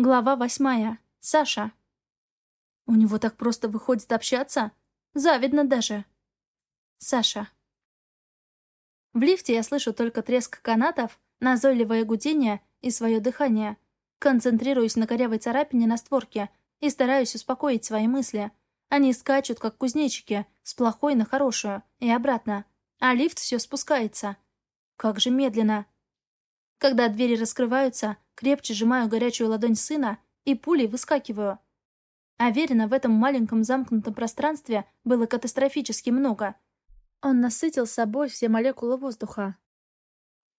Глава восьмая. Саша. У него так просто выходит общаться? Завидно даже. Саша. В лифте я слышу только треск канатов, назойливое гудение и свое дыхание. Концентрируюсь на корявой царапине на створке и стараюсь успокоить свои мысли. Они скачут, как кузнечики, с плохой на хорошую и обратно. А лифт все спускается. Как же медленно. Когда двери раскрываются, крепче сжимаю горячую ладонь сына и пулей выскакиваю. Аверина в этом маленьком замкнутом пространстве было катастрофически много. Он насытил собой все молекулы воздуха.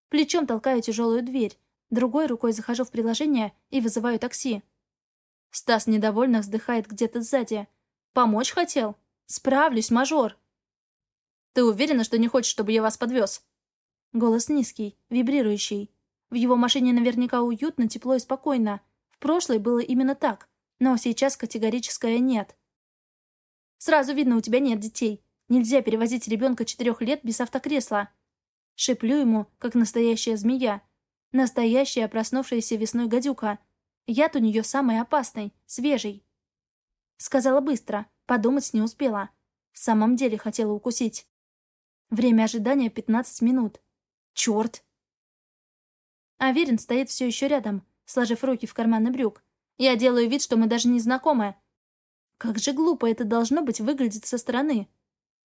Плечом толкаю тяжелую дверь, другой рукой захожу в приложение и вызываю такси. Стас недовольно вздыхает где-то сзади. «Помочь хотел? Справлюсь, мажор!» «Ты уверена, что не хочешь, чтобы я вас подвез?» Голос низкий, вибрирующий. В его машине наверняка уютно, тепло и спокойно. В прошлой было именно так, но сейчас категорическое «нет». «Сразу видно, у тебя нет детей. Нельзя перевозить ребенка четырех лет без автокресла». Шеплю ему, как настоящая змея. Настоящая проснувшаяся весной гадюка. Яд у нее самый опасный, свежий. Сказала быстро, подумать не успела. В самом деле хотела укусить. Время ожидания 15 минут. Черт! Аверин стоит все еще рядом, сложив руки в карманы брюк. Я делаю вид, что мы даже не знакомы. Как же глупо это должно быть выглядеть со стороны.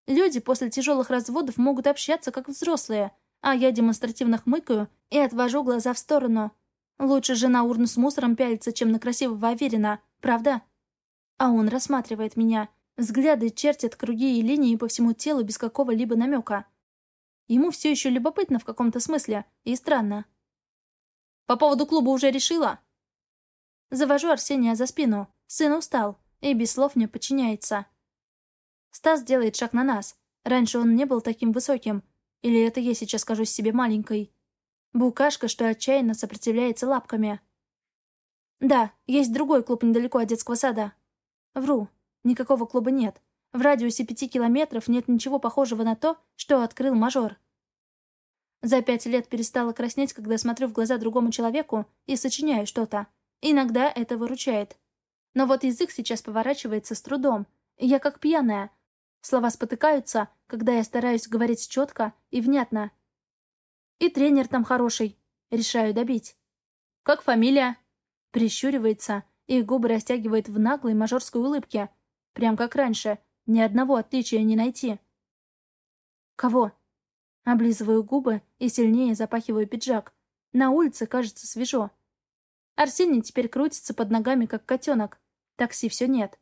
Люди после тяжелых разводов могут общаться как взрослые, а я демонстративно хмыкаю и отвожу глаза в сторону. Лучше же на урну с мусором пялиться, чем на красивого Аверина, правда? А он рассматривает меня. Взгляды чертят круги и линии по всему телу без какого-либо намека. Ему все еще любопытно в каком-то смысле, и странно. По поводу клуба уже решила?» Завожу Арсения за спину. Сын устал и без слов мне подчиняется. Стас делает шаг на нас. Раньше он не был таким высоким. Или это я сейчас кажусь себе маленькой. Букашка, что отчаянно сопротивляется лапками. Да, есть другой клуб недалеко от детского сада. Вру. Никакого клуба нет. В радиусе пяти километров нет ничего похожего на то, что открыл мажор. За пять лет перестала краснеть, когда смотрю в глаза другому человеку и сочиняю что-то. Иногда это выручает. Но вот язык сейчас поворачивается с трудом. Я как пьяная. Слова спотыкаются, когда я стараюсь говорить четко и внятно. И тренер там хороший. Решаю добить. «Как фамилия?» Прищуривается, и губы растягивает в наглой мажорской улыбке. Прям как раньше. Ни одного отличия не найти. «Кого?» Облизываю губы и сильнее запахиваю пиджак. На улице кажется свежо. Арсений теперь крутится под ногами, как котенок. Такси все нет.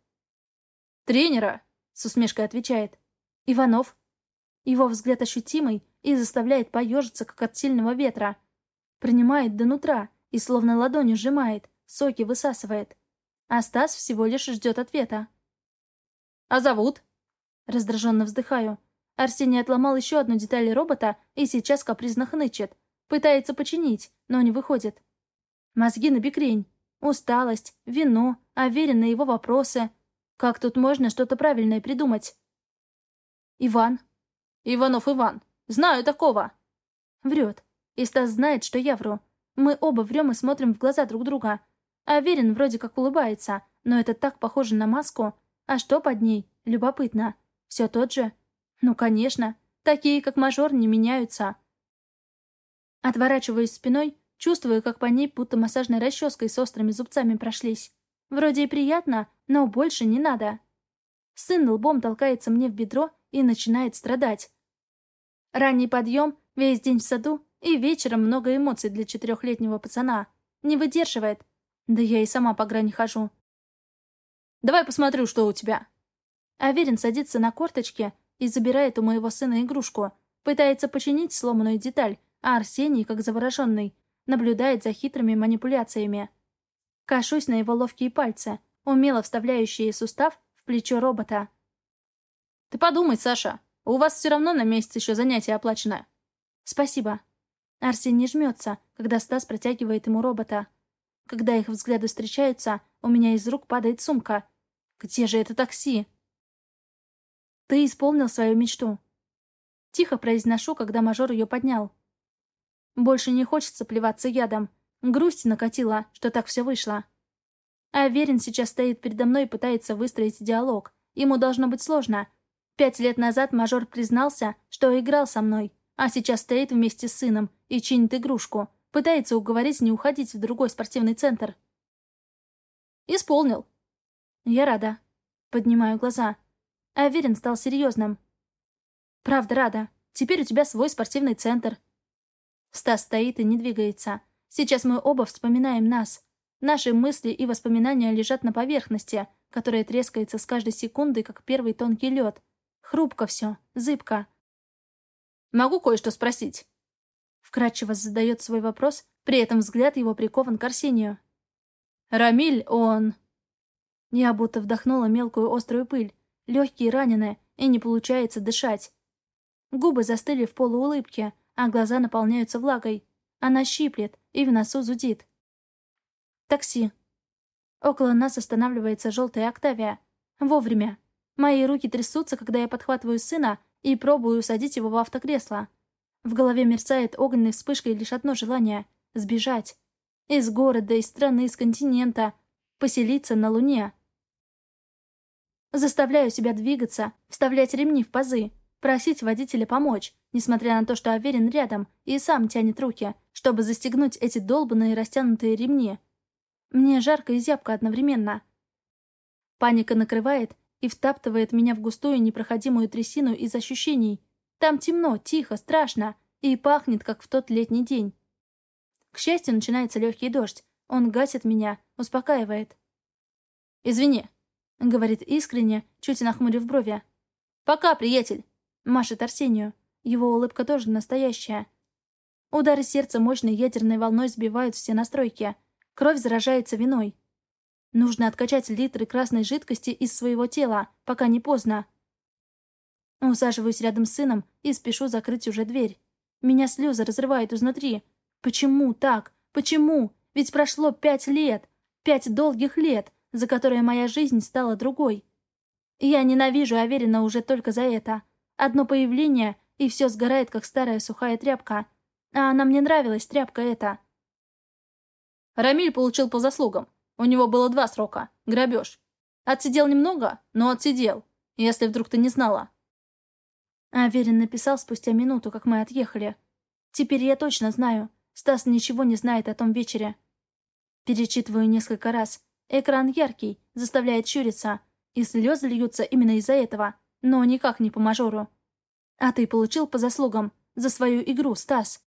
«Тренера!» — с усмешкой отвечает. «Иванов». Его взгляд ощутимый и заставляет поежиться, как от сильного ветра. Принимает до нутра и словно ладонью сжимает, соки высасывает. А Стас всего лишь ждет ответа. «А зовут?» Раздраженно вздыхаю. Арсений отломал еще одну деталь робота и сейчас капризно хнычет. Пытается починить, но не выходит. Мозги на бекрень. Усталость, вино, уверен на его вопросы. Как тут можно что-то правильное придумать? Иван. Иванов Иван. Знаю такого. Врет. И Стас знает, что я вру. Мы оба врем и смотрим в глаза друг друга. Аверин вроде как улыбается, но это так похоже на маску. А что под ней? Любопытно. Все тот же. Ну, конечно. Такие, как мажор, не меняются. Отворачиваюсь спиной, чувствую, как по ней будто массажной расческой с острыми зубцами прошлись. Вроде и приятно, но больше не надо. Сын лбом толкается мне в бедро и начинает страдать. Ранний подъем, весь день в саду и вечером много эмоций для четырехлетнего пацана. Не выдерживает. Да я и сама по грани хожу. «Давай посмотрю, что у тебя». Аверин садится на корточки и забирает у моего сына игрушку. Пытается починить сломанную деталь, а Арсений, как завороженный, наблюдает за хитрыми манипуляциями. Кашусь на его ловкие пальцы, умело вставляющие сустав в плечо робота. «Ты подумай, Саша, у вас все равно на месяц еще занятие оплачено». «Спасибо». Арсений жмется, когда Стас протягивает ему робота. Когда их взгляды встречаются, у меня из рук падает сумка. «Где же это такси?» Ты исполнил свою мечту. Тихо произношу, когда мажор ее поднял. Больше не хочется плеваться ядом. Грусть накатила, что так все вышло. А Верин сейчас стоит передо мной и пытается выстроить диалог. Ему должно быть сложно. Пять лет назад мажор признался, что играл со мной, а сейчас стоит вместе с сыном и чинит игрушку. Пытается уговорить не уходить в другой спортивный центр. Исполнил. Я рада. Поднимаю глаза. Аверин стал серьезным. Правда рада. Теперь у тебя свой спортивный центр. Стас стоит и не двигается. Сейчас мы оба вспоминаем нас. Наши мысли и воспоминания лежат на поверхности, которая трескается с каждой секундой, как первый тонкий лед. Хрупко все, зыбко. «Могу кое-что спросить?» Вкратчиво задает свой вопрос, при этом взгляд его прикован к Арсению. «Рамиль, он...» Я будто вдохнула мелкую острую пыль, легкие ранены, и не получается дышать. Губы застыли в полуулыбке, а глаза наполняются влагой. Она щиплет и в носу зудит. Такси. Около нас останавливается желтая Октавия. Вовремя. Мои руки трясутся, когда я подхватываю сына и пробую усадить его в автокресло. В голове мерцает огненной вспышкой лишь одно желание — сбежать. Из города, из страны, из континента. Поселиться на Луне. Заставляю себя двигаться, вставлять ремни в пазы, просить водителя помочь, несмотря на то, что Аверин рядом и сам тянет руки, чтобы застегнуть эти долбанные растянутые ремни. Мне жарко и зябко одновременно. Паника накрывает и втаптывает меня в густую непроходимую трясину из ощущений. Там темно, тихо, страшно и пахнет, как в тот летний день. К счастью, начинается легкий дождь. Он гасит меня, успокаивает. «Извини», — говорит искренне, чуть нахмурив брови. «Пока, приятель!» — машет Арсению. Его улыбка тоже настоящая. Удары сердца мощной ядерной волной сбивают все настройки. Кровь заражается виной. Нужно откачать литры красной жидкости из своего тела, пока не поздно. Усаживаюсь рядом с сыном и спешу закрыть уже дверь. Меня слезы разрывают изнутри. Почему так? Почему? Ведь прошло пять лет. Пять долгих лет за которое моя жизнь стала другой. Я ненавижу Аверина уже только за это. Одно появление, и все сгорает, как старая сухая тряпка. А она мне нравилась, тряпка эта. Рамиль получил по заслугам. У него было два срока. Грабеж. Отсидел немного, но отсидел. Если вдруг ты не знала. Аверин написал спустя минуту, как мы отъехали. Теперь я точно знаю. Стас ничего не знает о том вечере. Перечитываю несколько раз. Экран яркий, заставляет щуриться, и слезы льются именно из-за этого, но никак не по мажору. А ты получил по заслугам, за свою игру, Стас.